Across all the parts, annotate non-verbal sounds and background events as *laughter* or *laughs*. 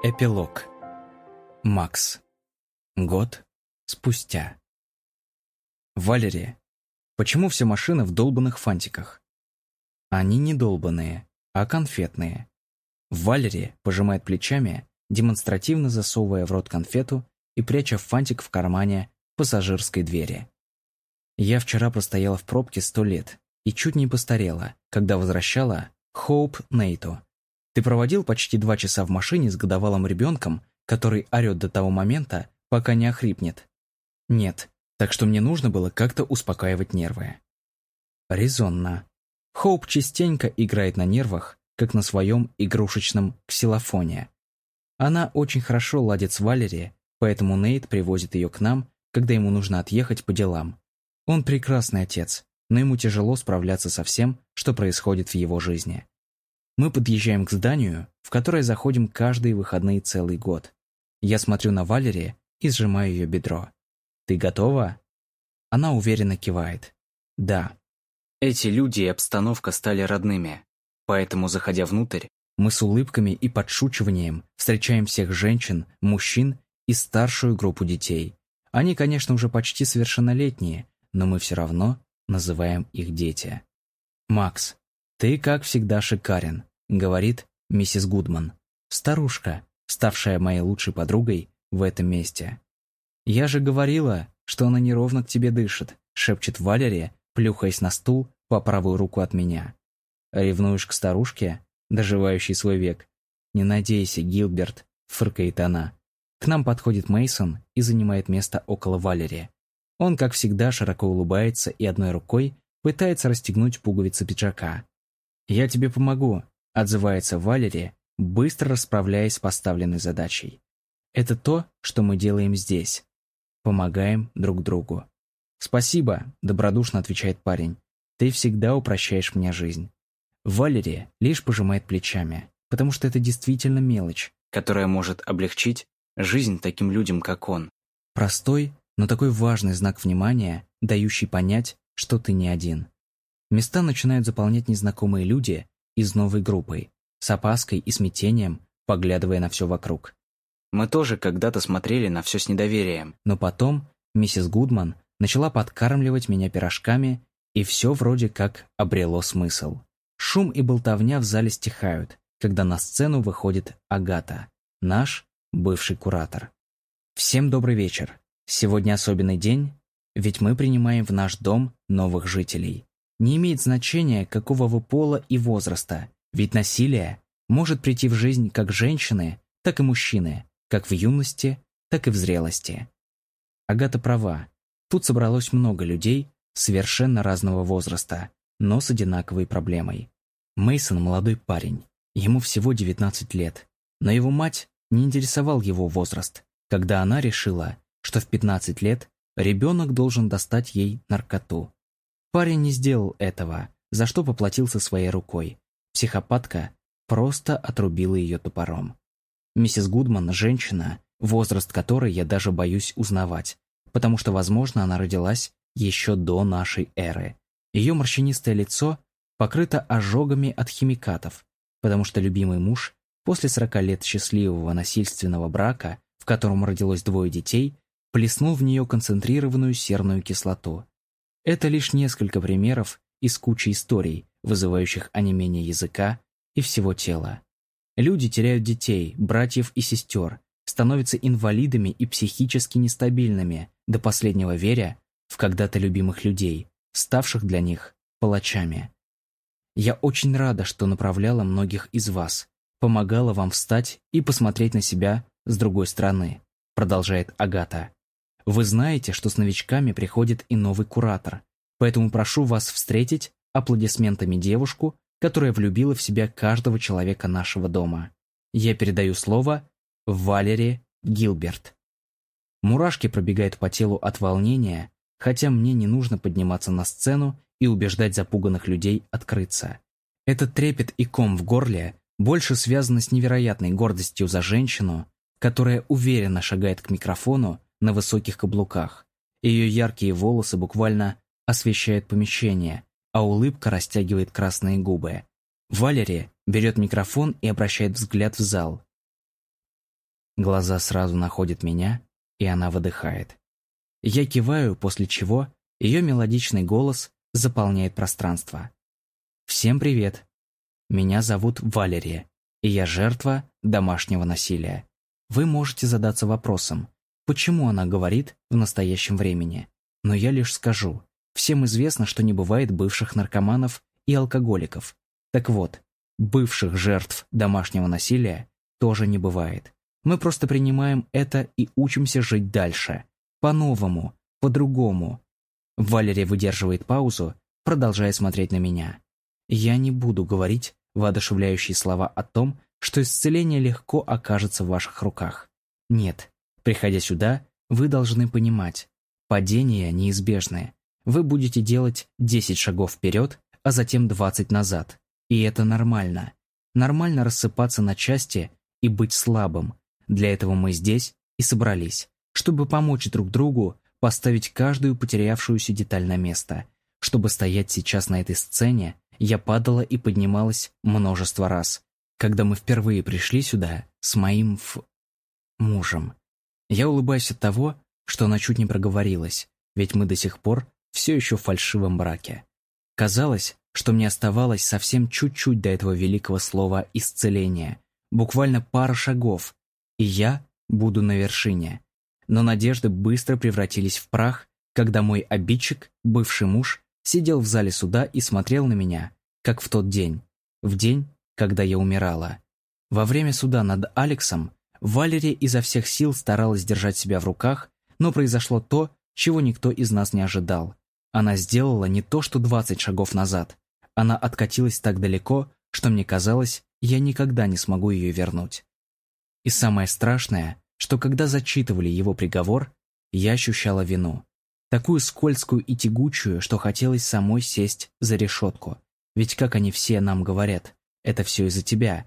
Эпилог. Макс. Год спустя. Валерия, почему все машины в долбанных фантиках? Они не долбанные, а конфетные. Валерия пожимает плечами, демонстративно засовывая в рот конфету и пряча фантик в кармане пассажирской двери. Я вчера простояла в пробке сто лет и чуть не постарела, когда возвращала Хоуп Нейту ты проводил почти два часа в машине с годовалым ребенком, который орет до того момента, пока не охрипнет. Нет, так что мне нужно было как-то успокаивать нервы. Резонно. Хоуп частенько играет на нервах, как на своем игрушечном ксилофоне. Она очень хорошо ладит с Валери, поэтому Нейт привозит ее к нам, когда ему нужно отъехать по делам. Он прекрасный отец, но ему тяжело справляться со всем, что происходит в его жизни. Мы подъезжаем к зданию, в которое заходим каждые выходные целый год. Я смотрю на Валери и сжимаю ее бедро. «Ты готова?» Она уверенно кивает. «Да». Эти люди и обстановка стали родными. Поэтому, заходя внутрь, мы с улыбками и подшучиванием встречаем всех женщин, мужчин и старшую группу детей. Они, конечно, уже почти совершеннолетние, но мы все равно называем их дети. «Макс, ты, как всегда, шикарен говорит миссис Гудман, старушка, ставшая моей лучшей подругой в этом месте. «Я же говорила, что она неровно к тебе дышит», шепчет Валерия, плюхаясь на стул по правую руку от меня. «Ревнуешь к старушке, доживающей свой век?» «Не надейся, Гилберт», — фыркает она. К нам подходит Мейсон и занимает место около Валерии. Он, как всегда, широко улыбается и одной рукой пытается расстегнуть пуговицы пиджака. «Я тебе помогу», отзывается Валерия, быстро расправляясь с поставленной задачей. Это то, что мы делаем здесь. Помогаем друг другу. «Спасибо», — добродушно отвечает парень. «Ты всегда упрощаешь мне жизнь». Валерия лишь пожимает плечами, потому что это действительно мелочь, которая может облегчить жизнь таким людям, как он. Простой, но такой важный знак внимания, дающий понять, что ты не один. Места начинают заполнять незнакомые люди, из новой группы, с опаской и смятением, поглядывая на все вокруг. Мы тоже когда-то смотрели на все с недоверием. Но потом миссис Гудман начала подкармливать меня пирожками, и все вроде как обрело смысл. Шум и болтовня в зале стихают, когда на сцену выходит Агата, наш бывший куратор. Всем добрый вечер. Сегодня особенный день, ведь мы принимаем в наш дом новых жителей. Не имеет значения, какого вы пола и возраста, ведь насилие может прийти в жизнь как женщины, так и мужчины, как в юности, так и в зрелости. Агата права. Тут собралось много людей совершенно разного возраста, но с одинаковой проблемой. Мейсон молодой парень, ему всего 19 лет, но его мать не интересовал его возраст, когда она решила, что в 15 лет ребенок должен достать ей наркоту. Парень не сделал этого, за что поплатился своей рукой. Психопатка просто отрубила ее топором. Миссис Гудман – женщина, возраст которой я даже боюсь узнавать, потому что, возможно, она родилась еще до нашей эры. Ее морщинистое лицо покрыто ожогами от химикатов, потому что любимый муж после 40 лет счастливого насильственного брака, в котором родилось двое детей, плеснул в нее концентрированную серную кислоту. Это лишь несколько примеров из кучи историй, вызывающих онемение языка и всего тела. Люди теряют детей, братьев и сестер, становятся инвалидами и психически нестабильными, до последнего веря в когда-то любимых людей, ставших для них палачами. Я очень рада, что направляла многих из вас, помогала вам встать и посмотреть на себя с другой стороны, продолжает Агата. Вы знаете, что с новичками приходит и новый куратор, поэтому прошу вас встретить аплодисментами девушку, которая влюбила в себя каждого человека нашего дома. Я передаю слово Валере Гилберт. Мурашки пробегают по телу от волнения, хотя мне не нужно подниматься на сцену и убеждать запуганных людей открыться. Этот трепет и ком в горле больше связаны с невероятной гордостью за женщину, которая уверенно шагает к микрофону на высоких каблуках. Ее яркие волосы буквально освещают помещение, а улыбка растягивает красные губы. Валерия берет микрофон и обращает взгляд в зал. Глаза сразу находят меня, и она выдыхает. Я киваю, после чего ее мелодичный голос заполняет пространство. «Всем привет. Меня зовут Валерия, и я жертва домашнего насилия. Вы можете задаться вопросом, почему она говорит в настоящем времени. Но я лишь скажу, всем известно, что не бывает бывших наркоманов и алкоголиков. Так вот, бывших жертв домашнего насилия тоже не бывает. Мы просто принимаем это и учимся жить дальше. По-новому, по-другому. Валерия выдерживает паузу, продолжая смотреть на меня. Я не буду говорить воодушевляющие слова о том, что исцеление легко окажется в ваших руках. Нет, приходя сюда, вы должны понимать, падения неизбежны. Вы будете делать 10 шагов вперед, а затем 20 назад. И это нормально. Нормально рассыпаться на части и быть слабым. Для этого мы здесь и собрались, чтобы помочь друг другу поставить каждую потерявшуюся деталь на место. Чтобы стоять сейчас на этой сцене, я падала и поднималась множество раз, когда мы впервые пришли сюда с моим ф... мужем. Я улыбаюсь от того, что она чуть не проговорилась, ведь мы до сих пор все еще в фальшивом браке. Казалось, что мне оставалось совсем чуть-чуть до этого великого слова «исцеление», буквально пара шагов, и я буду на вершине. Но надежды быстро превратились в прах, когда мой обидчик, бывший муж, сидел в зале суда и смотрел на меня, как в тот день, в день, когда я умирала. Во время суда над Алексом Валерия изо всех сил старалась держать себя в руках, но произошло то, чего никто из нас не ожидал. Она сделала не то, что 20 шагов назад. Она откатилась так далеко, что мне казалось, я никогда не смогу ее вернуть. И самое страшное, что когда зачитывали его приговор, я ощущала вину. Такую скользкую и тягучую, что хотелось самой сесть за решетку. Ведь как они все нам говорят, это все из-за тебя.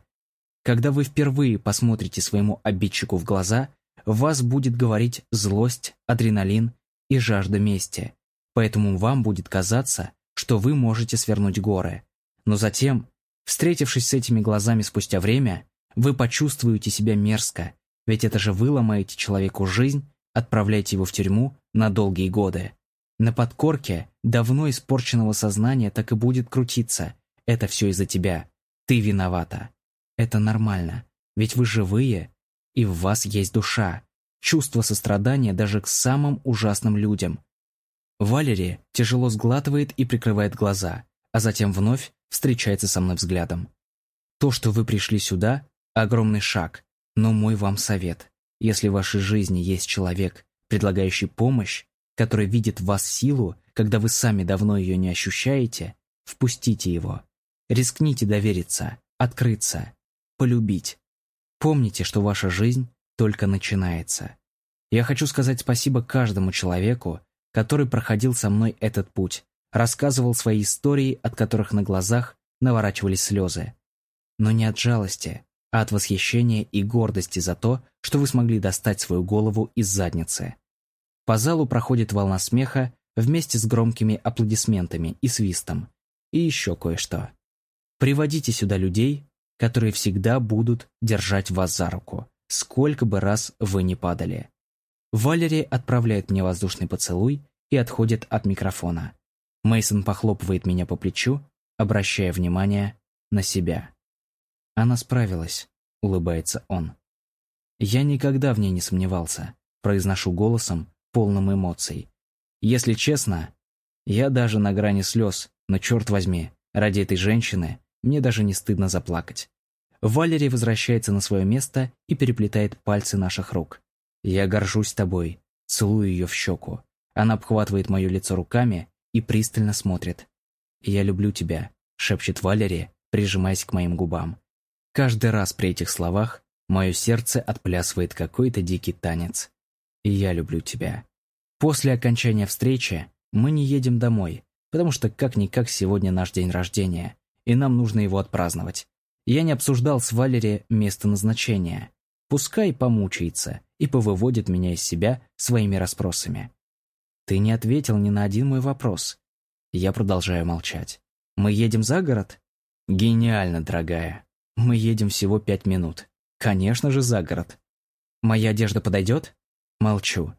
Когда вы впервые посмотрите своему обидчику в глаза, вас будет говорить злость, адреналин и жажда мести. Поэтому вам будет казаться, что вы можете свернуть горы. Но затем, встретившись с этими глазами спустя время, вы почувствуете себя мерзко, ведь это же вы ломаете человеку жизнь, отправляете его в тюрьму на долгие годы. На подкорке давно испорченного сознания так и будет крутиться. Это все из-за тебя. Ты виновата. Это нормально, ведь вы живые, и в вас есть душа, чувство сострадания даже к самым ужасным людям. Валерия тяжело сглатывает и прикрывает глаза, а затем вновь встречается со мной взглядом. То, что вы пришли сюда, огромный шаг, но мой вам совет. Если в вашей жизни есть человек, предлагающий помощь, который видит в вас силу, когда вы сами давно ее не ощущаете, впустите его. Рискните довериться, открыться, полюбить. Помните, что ваша жизнь только начинается. Я хочу сказать спасибо каждому человеку, который проходил со мной этот путь, рассказывал свои истории, от которых на глазах наворачивались слезы. Но не от жалости, а от восхищения и гордости за то, что вы смогли достать свою голову из задницы. По залу проходит волна смеха вместе с громкими аплодисментами и свистом. И еще кое-что. Приводите сюда людей, которые всегда будут держать вас за руку, сколько бы раз вы ни падали. Валерия отправляет мне воздушный поцелуй и отходит от микрофона. Мейсон похлопывает меня по плечу, обращая внимание на себя. Она справилась, улыбается он. Я никогда в ней не сомневался, произношу голосом, полным эмоций. Если честно, я даже на грани слез, но черт возьми, ради этой женщины мне даже не стыдно заплакать. Валерий возвращается на свое место и переплетает пальцы наших рук. Я горжусь тобой, целую ее в щеку. Она обхватывает мое лицо руками и пристально смотрит. «Я люблю тебя», — шепчет Валерия, прижимаясь к моим губам. Каждый раз при этих словах мое сердце отплясывает какой-то дикий танец. Я люблю тебя. После окончания встречи мы не едем домой, потому что как-никак сегодня наш день рождения, и нам нужно его отпраздновать. Я не обсуждал с Валери место назначения. Пускай помучается и повыводит меня из себя своими расспросами. Ты не ответил ни на один мой вопрос. Я продолжаю молчать. Мы едем за город? Гениально, дорогая. Мы едем всего пять минут. Конечно же, за город. Моя одежда подойдет? Молчу.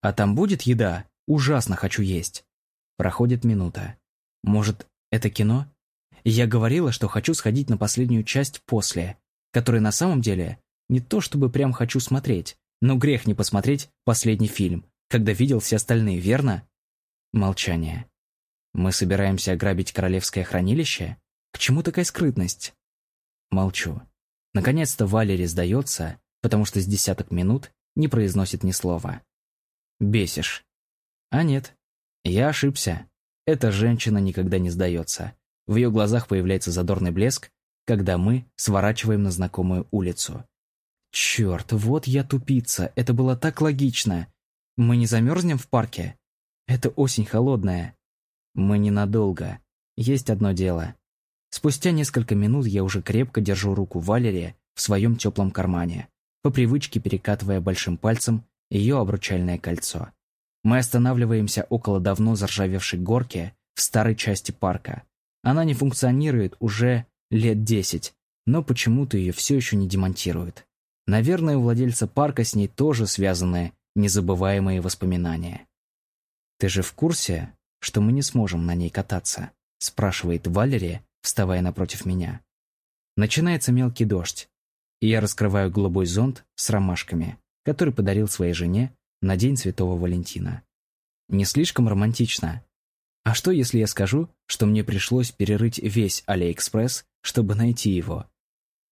А там будет еда? Ужасно хочу есть. Проходит минута. Может, это кино? Я говорила, что хочу сходить на последнюю часть после, которой на самом деле не то чтобы прям хочу смотреть, но грех не посмотреть последний фильм, когда видел все остальные, верно? Молчание. Мы собираемся ограбить королевское хранилище? К чему такая скрытность? Молчу. Наконец-то Валери сдается, потому что с десяток минут не произносит ни слова. Бесишь. А нет, я ошибся. Эта женщина никогда не сдается. В ее глазах появляется задорный блеск, когда мы сворачиваем на знакомую улицу. Черт, вот я тупица, это было так логично. Мы не замерзнем в парке? Это осень холодная. Мы ненадолго. Есть одно дело. Спустя несколько минут я уже крепко держу руку Валерия в своем теплом кармане, по привычке перекатывая большим пальцем ее обручальное кольцо. Мы останавливаемся около давно заржавевшей горки в старой части парка. Она не функционирует уже лет десять, но почему-то ее все еще не демонтируют. Наверное, у владельца парка с ней тоже связаны незабываемые воспоминания. «Ты же в курсе, что мы не сможем на ней кататься?» – спрашивает Валерия, вставая напротив меня. Начинается мелкий дождь, и я раскрываю голубой зонт с ромашками, который подарил своей жене на День Святого Валентина. Не слишком романтично. А что, если я скажу, что мне пришлось перерыть весь Алиэкспресс, чтобы найти его?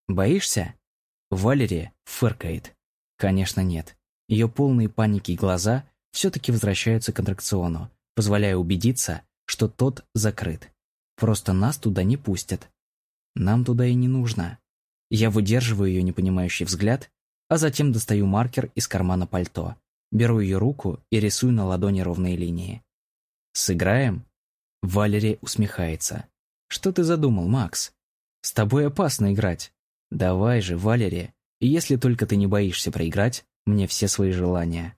Боишься? Валерия фыркает. Конечно, нет. Ее полные паники глаза все-таки возвращаются к аттракциону, позволяя убедиться, что тот закрыт. Просто нас туда не пустят. Нам туда и не нужно. Я выдерживаю ее непонимающий взгляд, а затем достаю маркер из кармана пальто, беру ее руку и рисую на ладони ровные линии. «Сыграем?» Валерия усмехается. «Что ты задумал, Макс? С тобой опасно играть. Давай же, Валерия, если только ты не боишься проиграть мне все свои желания.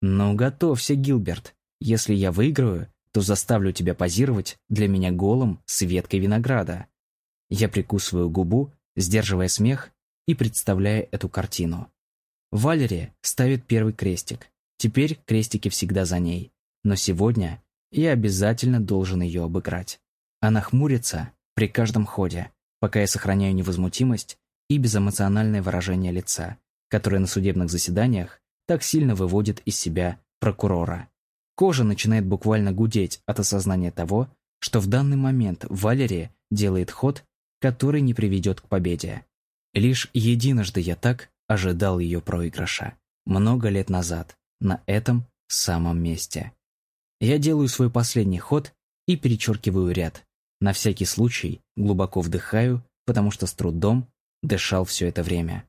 Ну, готовься, Гилберт. Если я выиграю, то заставлю тебя позировать для меня голым с веткой винограда. Я прикусываю губу, сдерживая смех и представляя эту картину. Валерия ставит первый крестик. Теперь крестики всегда за ней. Но сегодня я обязательно должен ее обыграть. Она хмурится при каждом ходе, пока я сохраняю невозмутимость и безэмоциональное выражение лица, которое на судебных заседаниях так сильно выводит из себя прокурора. Кожа начинает буквально гудеть от осознания того, что в данный момент Валерия делает ход, который не приведет к победе. Лишь единожды я так ожидал ее проигрыша. Много лет назад, на этом самом месте. Я делаю свой последний ход и перечеркиваю ряд, на всякий случай глубоко вдыхаю, потому что с трудом дышал все это время.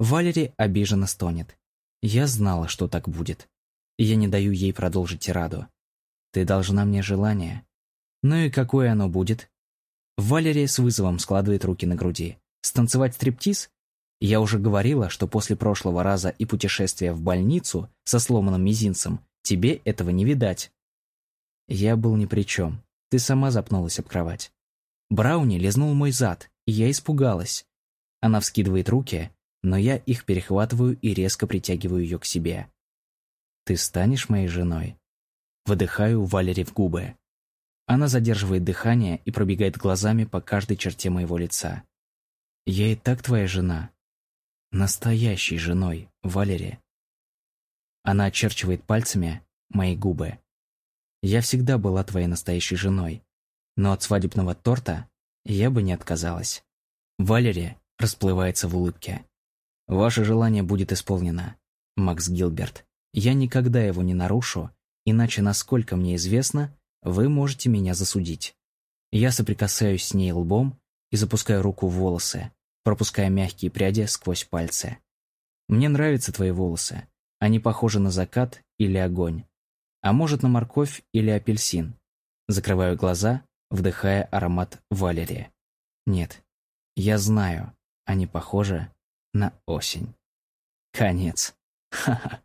Валери обиженно стонет. Я знала, что так будет. Я не даю ей продолжить тираду. Ты должна мне желание. Ну и какое оно будет? Валерия с вызовом складывает руки на груди. Станцевать стриптиз? Я уже говорила, что после прошлого раза и путешествия в больницу со сломанным мизинцем тебе этого не видать. Я был ни при чем. Ты сама запнулась об кровать. Брауни лизнул мой зад, и я испугалась. Она вскидывает руки, но я их перехватываю и резко притягиваю ее к себе. «Ты станешь моей женой?» Выдыхаю Валери в губы. Она задерживает дыхание и пробегает глазами по каждой черте моего лица. «Я и так твоя жена. Настоящей женой, Валери». Она очерчивает пальцами мои губы. Я всегда была твоей настоящей женой. Но от свадебного торта я бы не отказалась. Валерия расплывается в улыбке. Ваше желание будет исполнено, Макс Гилберт. Я никогда его не нарушу, иначе, насколько мне известно, вы можете меня засудить. Я соприкасаюсь с ней лбом и запускаю руку в волосы, пропуская мягкие пряди сквозь пальцы. Мне нравятся твои волосы. Они похожи на закат или огонь. А может, на морковь или апельсин. Закрываю глаза, вдыхая аромат валерия. Нет, я знаю, они похожи на осень. Конец. *laughs* Ха-ха.